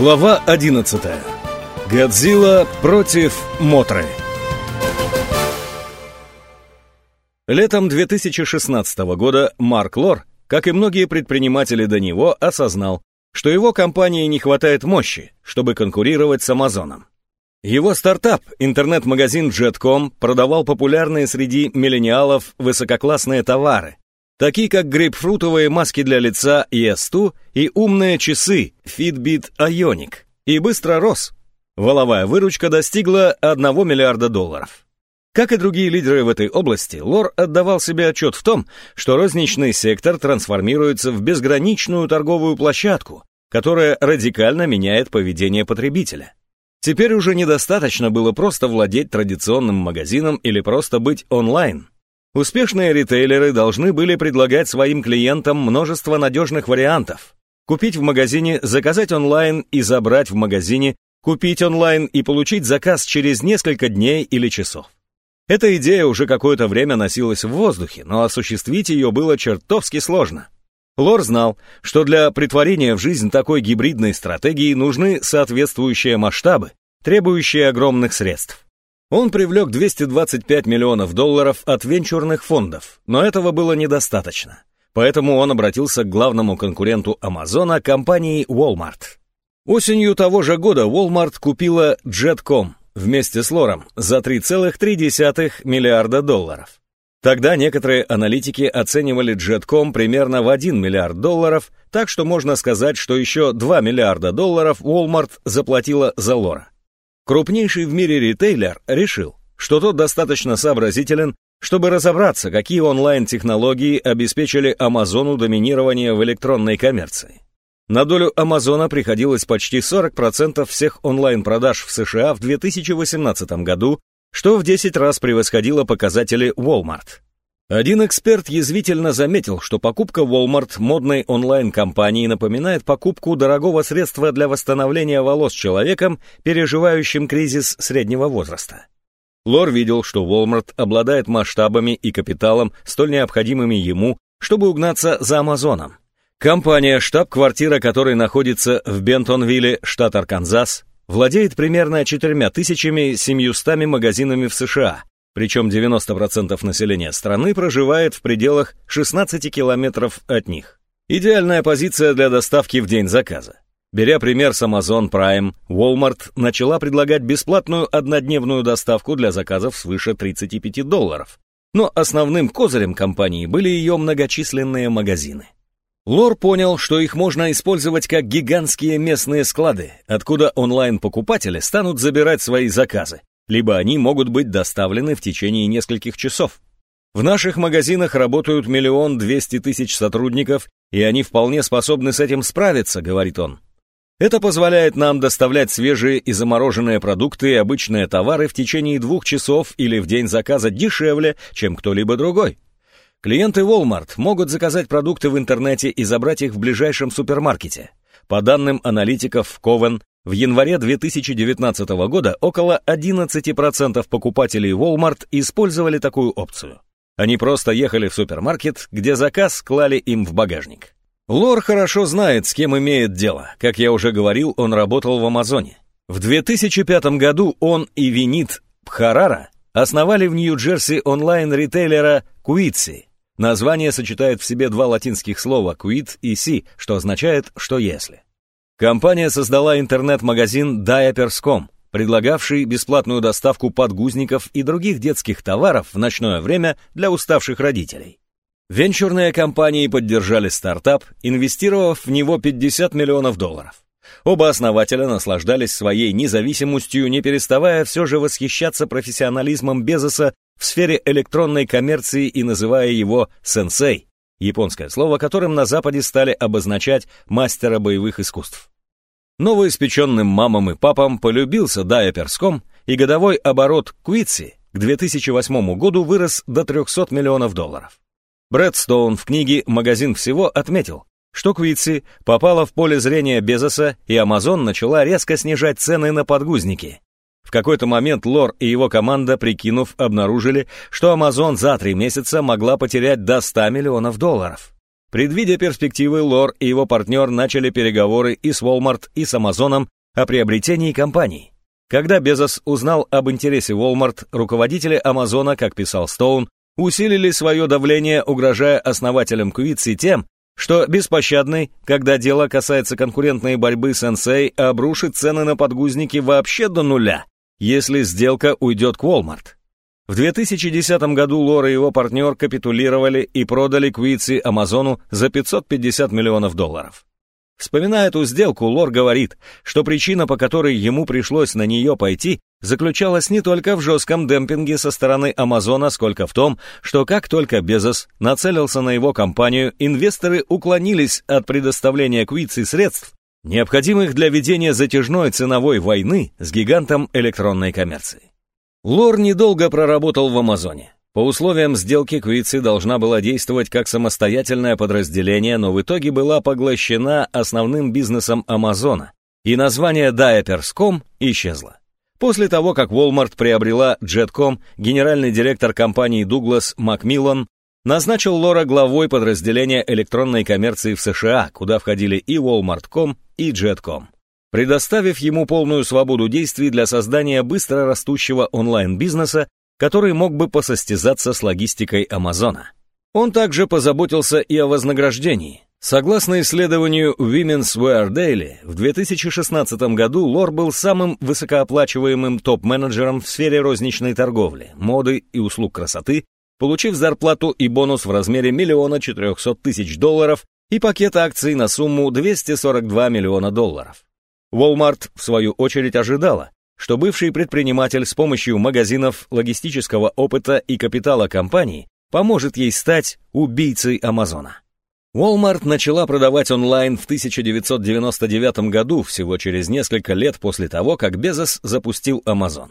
Глава 11. Годзилла против Мотры. Летом 2016 года Марк Лор, как и многие предприниматели до него, осознал, что его компании не хватает мощи, чтобы конкурировать с Амазоном. Его стартап, интернет-магазин Jet.com, продавал популярные среди миллениалов высококлассные товары, такие как грейпфрутовые маски для лица ES2 и умные часы Fitbit Ionic, и быстро рос. Воловая выручка достигла 1 миллиарда долларов. Как и другие лидеры в этой области, Лор отдавал себе отчет в том, что розничный сектор трансформируется в безграничную торговую площадку, которая радикально меняет поведение потребителя. Теперь уже недостаточно было просто владеть традиционным магазином или просто быть онлайн. Успешные ритейлеры должны были предлагать своим клиентам множество надежных вариантов. Купить в магазине, заказать онлайн и забрать в магазине, купить онлайн и получить заказ через несколько дней или часов. Эта идея уже какое-то время носилась в воздухе, но осуществить ее было чертовски сложно. Лор знал, что для притворения в жизнь такой гибридной стратегии нужны соответствующие масштабы, требующие огромных средств. Он привлек 225 миллионов долларов от венчурных фондов, но этого было недостаточно. Поэтому он обратился к главному конкуренту Амазона, компании Walmart. Осенью того же года Walmart купила Jet.com вместе с Лором за 3,3 миллиарда долларов. Тогда некоторые аналитики оценивали Jet.com примерно в 1 миллиард долларов, так что можно сказать, что еще 2 миллиарда долларов Walmart заплатила за Лора. Крупнейший в мире ритейлер решил, что тот достаточно сообразителен, чтобы разобраться, какие онлайн-технологии обеспечили Амазону доминирование в электронной коммерции. На долю Амазона приходилось почти 40% всех онлайн-продаж в США в 2018 году, что в 10 раз превосходило показатели Walmart. Один эксперт язвительно заметил, что покупка Walmart модной онлайн-компании напоминает покупку дорогого средства для восстановления волос человеком, переживающим кризис среднего возраста. Лор видел, что Walmart обладает масштабами и капиталом, столь необходимыми ему, чтобы угнаться за Амазоном. Компания, штаб-квартира которой находится в Бентонвилле, штат Арканзас, владеет примерно 4700 магазинами в США, причем 90% населения страны проживает в пределах 16 километров от них. Идеальная позиция для доставки в день заказа. Беря пример с Amazon Prime, Walmart начала предлагать бесплатную однодневную доставку для заказов свыше 35 долларов. Но основным козырем компании были ее многочисленные магазины. Лор понял, что их можно использовать как гигантские местные склады, откуда онлайн-покупатели станут забирать свои заказы, либо они могут быть доставлены в течение нескольких часов. В наших магазинах работают миллион двести тысяч сотрудников, и они вполне способны с этим справиться, говорит он. Это позволяет нам доставлять свежие и замороженные продукты и обычные товары в течение двух часов или в день заказа дешевле, чем кто-либо другой. Клиенты Walmart могут заказать продукты в интернете и забрать их в ближайшем супермаркете. По данным аналитиков Coven, в январе 2019 года около 11% покупателей Walmart использовали такую опцию. Они просто ехали в супермаркет, где заказ клали им в багажник. Лор хорошо знает, с кем имеет дело. Как я уже говорил, он работал в Амазоне. В 2005 году он и Винит Пхарара основали в Нью-Джерси онлайн-ритейлера Куитси. Название сочетает в себе два латинских слова «quit» и «si», что означает «что если». Компания создала интернет-магазин Diapers.com, предлагавший бесплатную доставку подгузников и других детских товаров в ночное время для уставших родителей. Венчурные компании поддержали стартап, инвестировав в него 50 миллионов долларов. Оба основателя наслаждались своей независимостью, не переставая все же восхищаться профессионализмом Безоса в сфере электронной коммерции и называя его «сенсей», японское слово, которым на Западе стали обозначать мастера боевых искусств. Новоиспеченным мамам и папам полюбился Дайперском, и годовой оборот Куитси к 2008 году вырос до 300 миллионов долларов. Брэд Стоун в книге «Магазин всего» отметил, что Куитси попала в поле зрения Безоса, и Amazon начала резко снижать цены на подгузники, в какой-то момент Лор и его команда, прикинув, обнаружили, что Amazon за три месяца могла потерять до 100 миллионов долларов. Предвидя перспективы, Лор и его партнер начали переговоры и с Walmart, и с Amazon о приобретении компании. Когда Безос узнал об интересе Walmart, руководители Амазона, как писал Стоун, усилили свое давление, угрожая основателям Куитси тем, что беспощадный, когда дело касается конкурентной борьбы с NSA, обрушит цены на подгузники вообще до нуля, если сделка уйдет к Walmart. В 2010 году Лор и его партнер капитулировали и продали Куитси Амазону за 550 миллионов долларов. Вспоминая эту сделку, Лор говорит, что причина, по которой ему пришлось на нее пойти, заключалась не только в жестком демпинге со стороны Амазона, сколько в том, что как только Безос нацелился на его компанию, инвесторы уклонились от предоставления Куитси средств, необходимых для ведения затяжной ценовой войны с гигантом электронной коммерции. Лор недолго проработал в Амазоне. По условиям сделки Квитси должна была действовать как самостоятельное подразделение, но в итоге была поглощена основным бизнесом Амазона, и название Diapers.com исчезло. После того, как Walmart приобрела Jet.com, генеральный директор компании Дуглас Макмиллан назначил Лора главой подразделения электронной коммерции в США, куда входили и Walmart.com, и Jet.com предоставив ему полную свободу действий для создания быстро растущего онлайн-бизнеса, который мог бы посостязаться с логистикой Амазона. Он также позаботился и о вознаграждении. Согласно исследованию Women's Wear Daily, в 2016 году Лор был самым высокооплачиваемым топ-менеджером в сфере розничной торговли, моды и услуг красоты, получив зарплату и бонус в размере миллиона 400 тысяч долларов и пакет акций на сумму 242 миллиона долларов. Walmart, в свою очередь, ожидала, что бывший предприниматель с помощью магазинов, логистического опыта и капитала компании поможет ей стать убийцей Амазона. Walmart начала продавать онлайн в 1999 году, всего через несколько лет после того, как Безос запустил Amazon.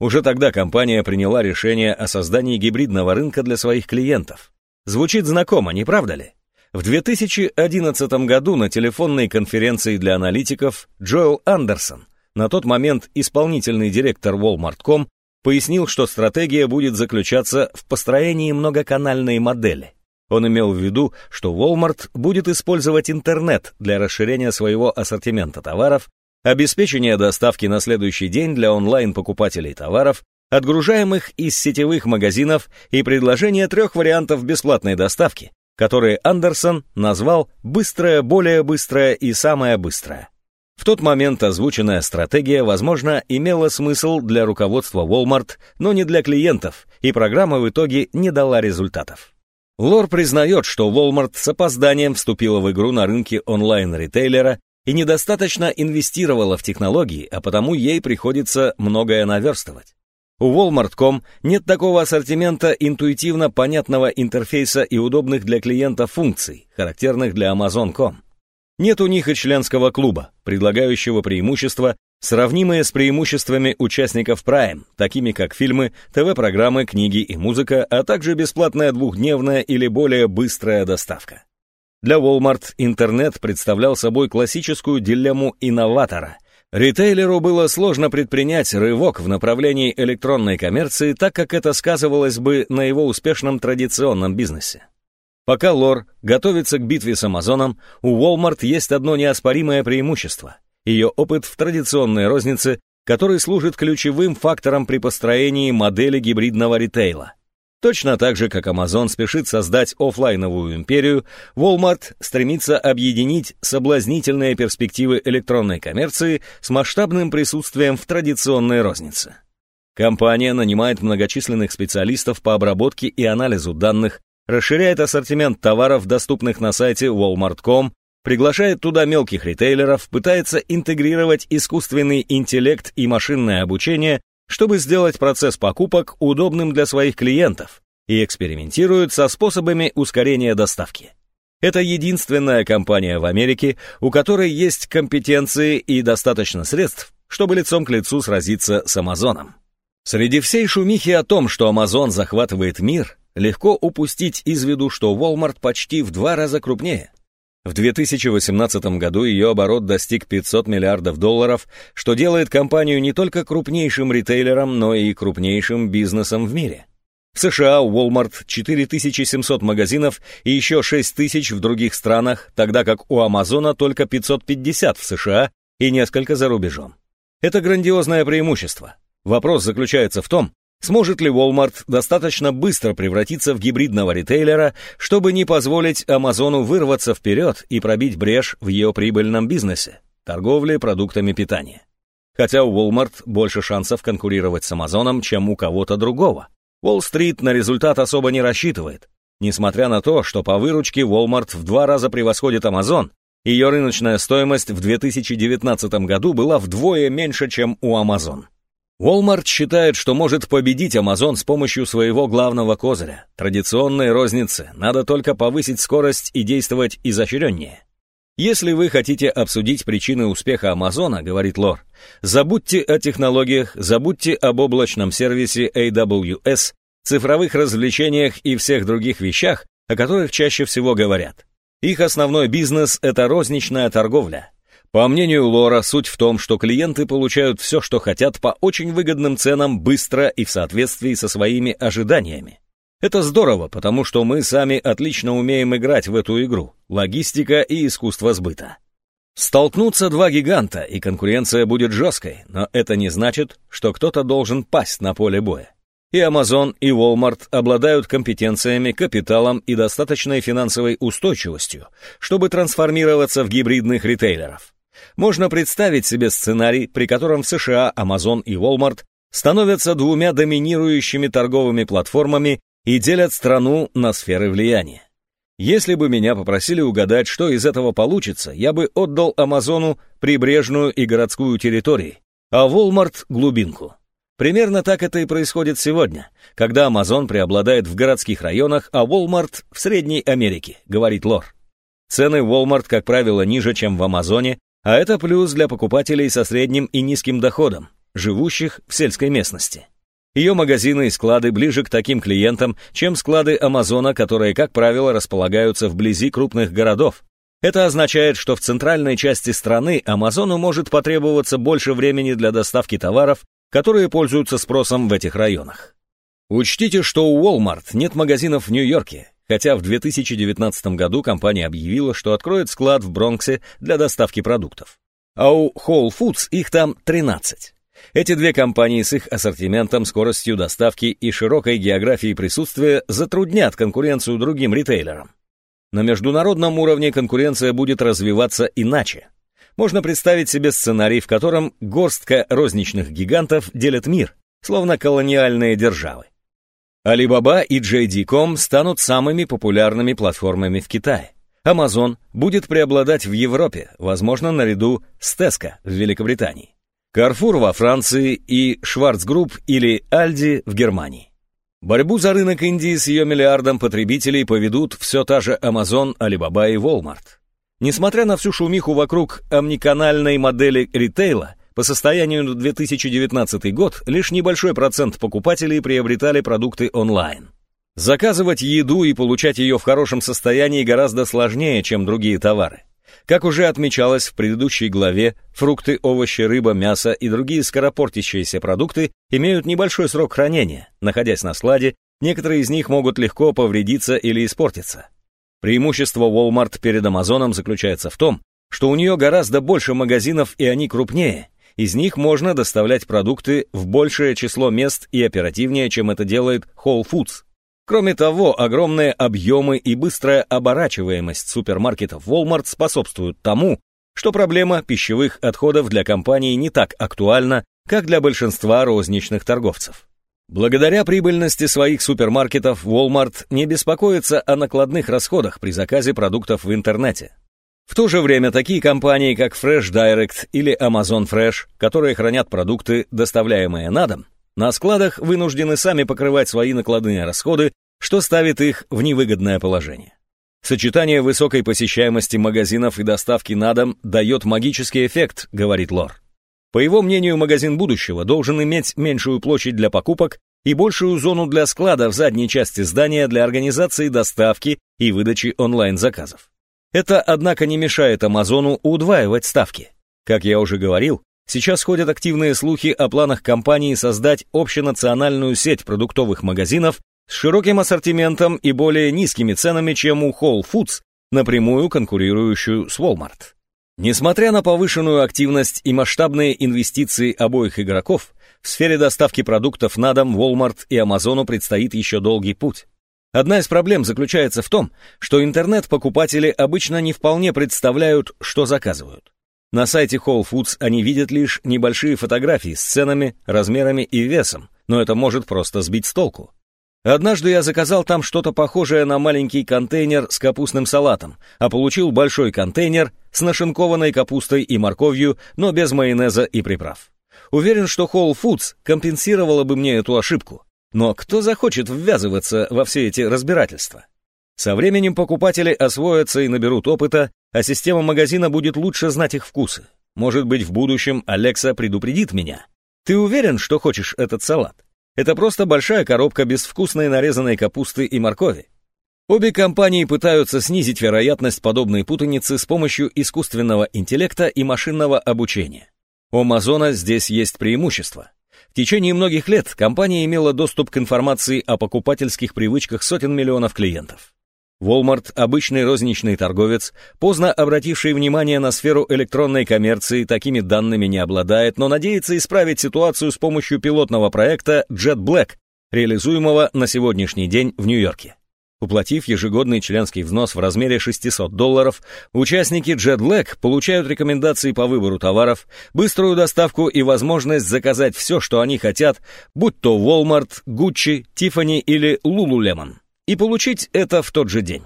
Уже тогда компания приняла решение о создании гибридного рынка для своих клиентов. Звучит знакомо, не правда ли? В 2011 году на телефонной конференции для аналитиков Джоэл Андерсон, на тот момент исполнительный директор Walmart.com, пояснил, что стратегия будет заключаться в построении многоканальной модели. Он имел в виду, что Walmart будет использовать интернет для расширения своего ассортимента товаров, обеспечения доставки на следующий день для онлайн-покупателей товаров, отгружаемых из сетевых магазинов и предложения трех вариантов бесплатной доставки, которые Андерсон назвал «быстрая, более быстрая и самая быстрая». В тот момент озвученная стратегия, возможно, имела смысл для руководства Walmart, но не для клиентов, и программа в итоге не дала результатов. Лор признает, что Walmart с опозданием вступила в игру на рынке онлайн-ритейлера и недостаточно инвестировала в технологии, а потому ей приходится многое наверстывать. У Walmart.com нет такого ассортимента интуитивно понятного интерфейса и удобных для клиента функций, характерных для Amazon.com. Нет у них и членского клуба, предлагающего преимущества, сравнимые с преимуществами участников Prime, такими как фильмы, ТВ-программы, книги и музыка, а также бесплатная двухдневная или более быстрая доставка. Для Walmart интернет представлял собой классическую дилемму инноватора – Ритейлеру было сложно предпринять рывок в направлении электронной коммерции, так как это сказывалось бы на его успешном традиционном бизнесе. Пока Лор готовится к битве с Амазоном, у Walmart есть одно неоспоримое преимущество – ее опыт в традиционной рознице, который служит ключевым фактором при построении модели гибридного ритейла – Точно так же, как Amazon спешит создать офлайновую империю, Walmart стремится объединить соблазнительные перспективы электронной коммерции с масштабным присутствием в традиционной рознице. Компания нанимает многочисленных специалистов по обработке и анализу данных, расширяет ассортимент товаров, доступных на сайте walmart.com, приглашает туда мелких ритейлеров, пытается интегрировать искусственный интеллект и машинное обучение чтобы сделать процесс покупок удобным для своих клиентов и экспериментируют со способами ускорения доставки. Это единственная компания в Америке, у которой есть компетенции и достаточно средств, чтобы лицом к лицу сразиться с Амазоном. Среди всей шумихи о том, что Амазон захватывает мир, легко упустить из виду, что Walmart почти в два раза крупнее. В 2018 году ее оборот достиг 500 миллиардов долларов, что делает компанию не только крупнейшим ритейлером, но и крупнейшим бизнесом в мире. В США у Walmart 4700 магазинов и еще 6000 в других странах, тогда как у Амазона только 550 в США и несколько за рубежом. Это грандиозное преимущество. Вопрос заключается в том, сможет ли Walmart достаточно быстро превратиться в гибридного ритейлера, чтобы не позволить Амазону вырваться вперед и пробить брешь в ее прибыльном бизнесе – торговле продуктами питания. Хотя у Walmart больше шансов конкурировать с Амазоном, чем у кого-то другого. Уолл-стрит на результат особо не рассчитывает. Несмотря на то, что по выручке Walmart в два раза превосходит Amazon, ее рыночная стоимость в 2019 году была вдвое меньше, чем у Amazon. Walmart считает, что может победить Amazon с помощью своего главного козыря – традиционной розницы. Надо только повысить скорость и действовать изощреннее. Если вы хотите обсудить причины успеха Амазона, говорит Лор, забудьте о технологиях, забудьте об облачном сервисе AWS, цифровых развлечениях и всех других вещах, о которых чаще всего говорят. Их основной бизнес – это розничная торговля. По мнению Лора, суть в том, что клиенты получают все, что хотят по очень выгодным ценам быстро и в соответствии со своими ожиданиями. Это здорово, потому что мы сами отлично умеем играть в эту игру. Логистика и искусство сбыта. Столкнутся два гиганта, и конкуренция будет жесткой, но это не значит, что кто-то должен пасть на поле боя. И Amazon, и Walmart обладают компетенциями, капиталом и достаточной финансовой устойчивостью, чтобы трансформироваться в гибридных ритейлеров. Можно представить себе сценарий, при котором в США Amazon и Walmart становятся двумя доминирующими торговыми платформами и делят страну на сферы влияния. Если бы меня попросили угадать, что из этого получится, я бы отдал Амазону прибрежную и городскую территории, а Walmart — глубинку. Примерно так это и происходит сегодня, когда Amazon преобладает в городских районах, а Walmart — в Средней Америке, говорит Лор. Цены Walmart, как правило, ниже, чем в Амазоне, а это плюс для покупателей со средним и низким доходом, живущих в сельской местности. Ее магазины и склады ближе к таким клиентам, чем склады Амазона, которые, как правило, располагаются вблизи крупных городов. Это означает, что в центральной части страны Амазону может потребоваться больше времени для доставки товаров, которые пользуются спросом в этих районах. Учтите, что у Walmart нет магазинов в Нью-Йорке, хотя в 2019 году компания объявила, что откроет склад в Бронксе для доставки продуктов. А у Whole Foods их там 13. Эти две компании с их ассортиментом, скоростью доставки и широкой географией присутствия затруднят конкуренцию другим ритейлерам. На международном уровне конкуренция будет развиваться иначе. Можно представить себе сценарий, в котором горстка розничных гигантов делят мир, словно колониальные державы. Alibaba и JD.com станут самыми популярными платформами в Китае. Amazon будет преобладать в Европе, возможно, наряду с Tesco в Великобритании. Carrefour во Франции и Schwarzgroup или Aldi в Германии. Борьбу за рынок Индии с ее миллиардом потребителей поведут все та же Amazon, Alibaba и Walmart. Несмотря на всю шумиху вокруг омниканальной модели ритейла, по состоянию на 2019 год лишь небольшой процент покупателей приобретали продукты онлайн. Заказывать еду и получать ее в хорошем состоянии гораздо сложнее, чем другие товары. Как уже отмечалось в предыдущей главе, фрукты, овощи, рыба, мясо и другие скоропортящиеся продукты имеют небольшой срок хранения. Находясь на складе, некоторые из них могут легко повредиться или испортиться. Преимущество Walmart перед Амазоном заключается в том, что у нее гораздо больше магазинов и они крупнее. Из них можно доставлять продукты в большее число мест и оперативнее, чем это делает Whole Foods. Кроме того, огромные объемы и быстрая оборачиваемость супермаркетов Walmart способствуют тому, что проблема пищевых отходов для компании не так актуальна, как для большинства розничных торговцев. Благодаря прибыльности своих супермаркетов Walmart не беспокоится о накладных расходах при заказе продуктов в интернете. В то же время такие компании, как Fresh Direct или Amazon Fresh, которые хранят продукты, доставляемые на дом, на складах вынуждены сами покрывать свои накладные расходы, что ставит их в невыгодное положение. Сочетание высокой посещаемости магазинов и доставки на дом дает магический эффект, говорит Лор. По его мнению, магазин будущего должен иметь меньшую площадь для покупок и большую зону для склада в задней части здания для организации доставки и выдачи онлайн-заказов. Это, однако, не мешает Амазону удваивать ставки. Как я уже говорил, Сейчас ходят активные слухи о планах компании создать общенациональную сеть продуктовых магазинов с широким ассортиментом и более низкими ценами, чем у Whole Foods, напрямую конкурирующую с Walmart. Несмотря на повышенную активность и масштабные инвестиции обоих игроков, в сфере доставки продуктов на дом Walmart и Amazon предстоит еще долгий путь. Одна из проблем заключается в том, что интернет-покупатели обычно не вполне представляют, что заказывают. На сайте Whole Foods они видят лишь небольшие фотографии с ценами, размерами и весом, но это может просто сбить с толку. Однажды я заказал там что-то похожее на маленький контейнер с капустным салатом, а получил большой контейнер с нашинкованной капустой и морковью, но без майонеза и приправ. Уверен, что Whole Foods компенсировала бы мне эту ошибку. Но кто захочет ввязываться во все эти разбирательства? Со временем покупатели освоятся и наберут опыта, а система магазина будет лучше знать их вкусы. Может быть, в будущем Алекса предупредит меня. Ты уверен, что хочешь этот салат? Это просто большая коробка безвкусной нарезанной капусты и моркови. Обе компании пытаются снизить вероятность подобной путаницы с помощью искусственного интеллекта и машинного обучения. У Амазона здесь есть преимущество. В течение многих лет компания имела доступ к информации о покупательских привычках сотен миллионов клиентов. Walmart, обычный розничный торговец, поздно обративший внимание на сферу электронной коммерции, такими данными не обладает, но надеется исправить ситуацию с помощью пилотного проекта Jet Black, реализуемого на сегодняшний день в Нью-Йорке. Уплатив ежегодный членский взнос в размере 600 долларов, участники Jet Black получают рекомендации по выбору товаров, быструю доставку и возможность заказать все, что они хотят, будь то Walmart, Gucci, Tiffany или Lululemon и получить это в тот же день.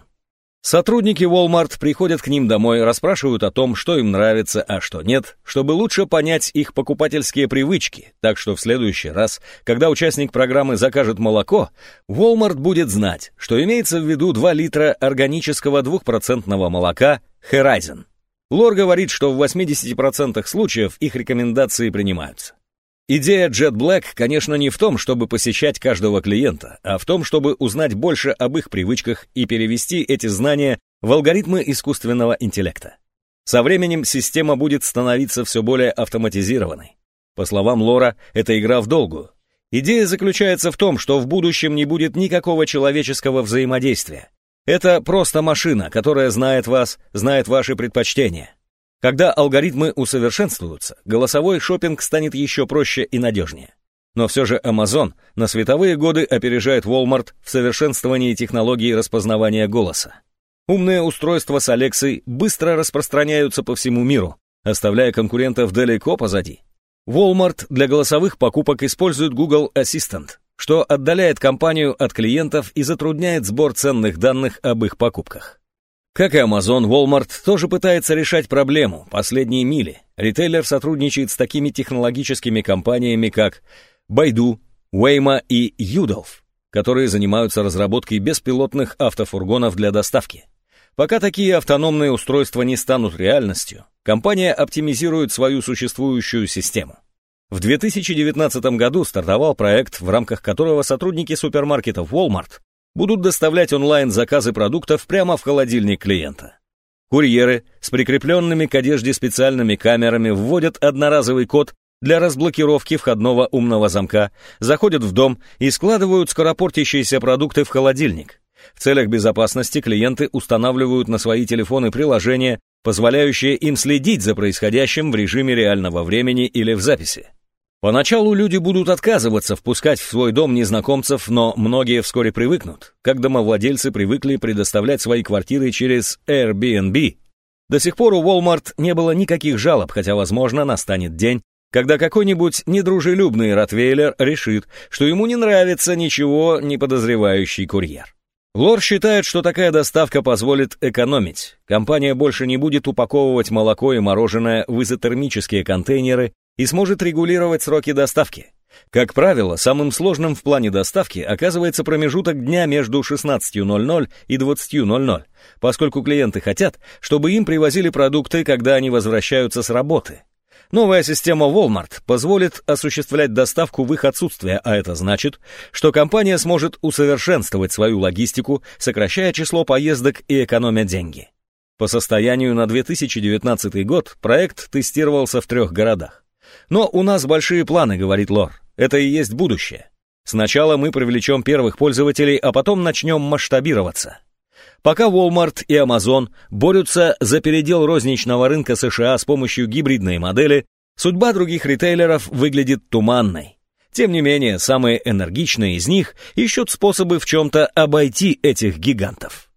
Сотрудники Walmart приходят к ним домой, расспрашивают о том, что им нравится, а что нет, чтобы лучше понять их покупательские привычки, так что в следующий раз, когда участник программы закажет молоко, Walmart будет знать, что имеется в виду 2 литра органического двухпроцентного молока Horizon. Лор говорит, что в 80% случаев их рекомендации принимаются. Идея Jet Black, конечно, не в том, чтобы посещать каждого клиента, а в том, чтобы узнать больше об их привычках и перевести эти знания в алгоритмы искусственного интеллекта. Со временем система будет становиться все более автоматизированной. По словам Лора, это игра в долгую. Идея заключается в том, что в будущем не будет никакого человеческого взаимодействия. Это просто машина, которая знает вас, знает ваши предпочтения. Когда алгоритмы усовершенствуются, голосовой шопинг станет еще проще и надежнее. Но все же Amazon на световые годы опережает Walmart в совершенствовании технологии распознавания голоса. Умные устройства с Алексой быстро распространяются по всему миру, оставляя конкурентов далеко позади. Walmart для голосовых покупок использует Google Assistant, что отдаляет компанию от клиентов и затрудняет сбор ценных данных об их покупках. Как и Amazon, Walmart тоже пытается решать проблему последние мили. Ритейлер сотрудничает с такими технологическими компаниями, как Baidu, Waymo и Udolf, которые занимаются разработкой беспилотных автофургонов для доставки. Пока такие автономные устройства не станут реальностью, компания оптимизирует свою существующую систему. В 2019 году стартовал проект, в рамках которого сотрудники супермаркетов Walmart будут доставлять онлайн заказы продуктов прямо в холодильник клиента. Курьеры с прикрепленными к одежде специальными камерами вводят одноразовый код для разблокировки входного умного замка, заходят в дом и складывают скоропортящиеся продукты в холодильник. В целях безопасности клиенты устанавливают на свои телефоны приложения, позволяющие им следить за происходящим в режиме реального времени или в записи. Поначалу люди будут отказываться впускать в свой дом незнакомцев, но многие вскоре привыкнут, как домовладельцы привыкли предоставлять свои квартиры через Airbnb. До сих пор у Walmart не было никаких жалоб, хотя, возможно, настанет день, когда какой-нибудь недружелюбный ротвейлер решит, что ему не нравится ничего не подозревающий курьер. Лор считает, что такая доставка позволит экономить. Компания больше не будет упаковывать молоко и мороженое в изотермические контейнеры и сможет регулировать сроки доставки. Как правило, самым сложным в плане доставки оказывается промежуток дня между 16.00 и 20.00, поскольку клиенты хотят, чтобы им привозили продукты, когда они возвращаются с работы. Новая система Walmart позволит осуществлять доставку в их отсутствие, а это значит, что компания сможет усовершенствовать свою логистику, сокращая число поездок и экономя деньги. По состоянию на 2019 год проект тестировался в трех городах. Но у нас большие планы, говорит Лор. Это и есть будущее. Сначала мы привлечем первых пользователей, а потом начнем масштабироваться. Пока Walmart и Amazon борются за передел розничного рынка США с помощью гибридной модели, судьба других ритейлеров выглядит туманной. Тем не менее, самые энергичные из них ищут способы в чем-то обойти этих гигантов.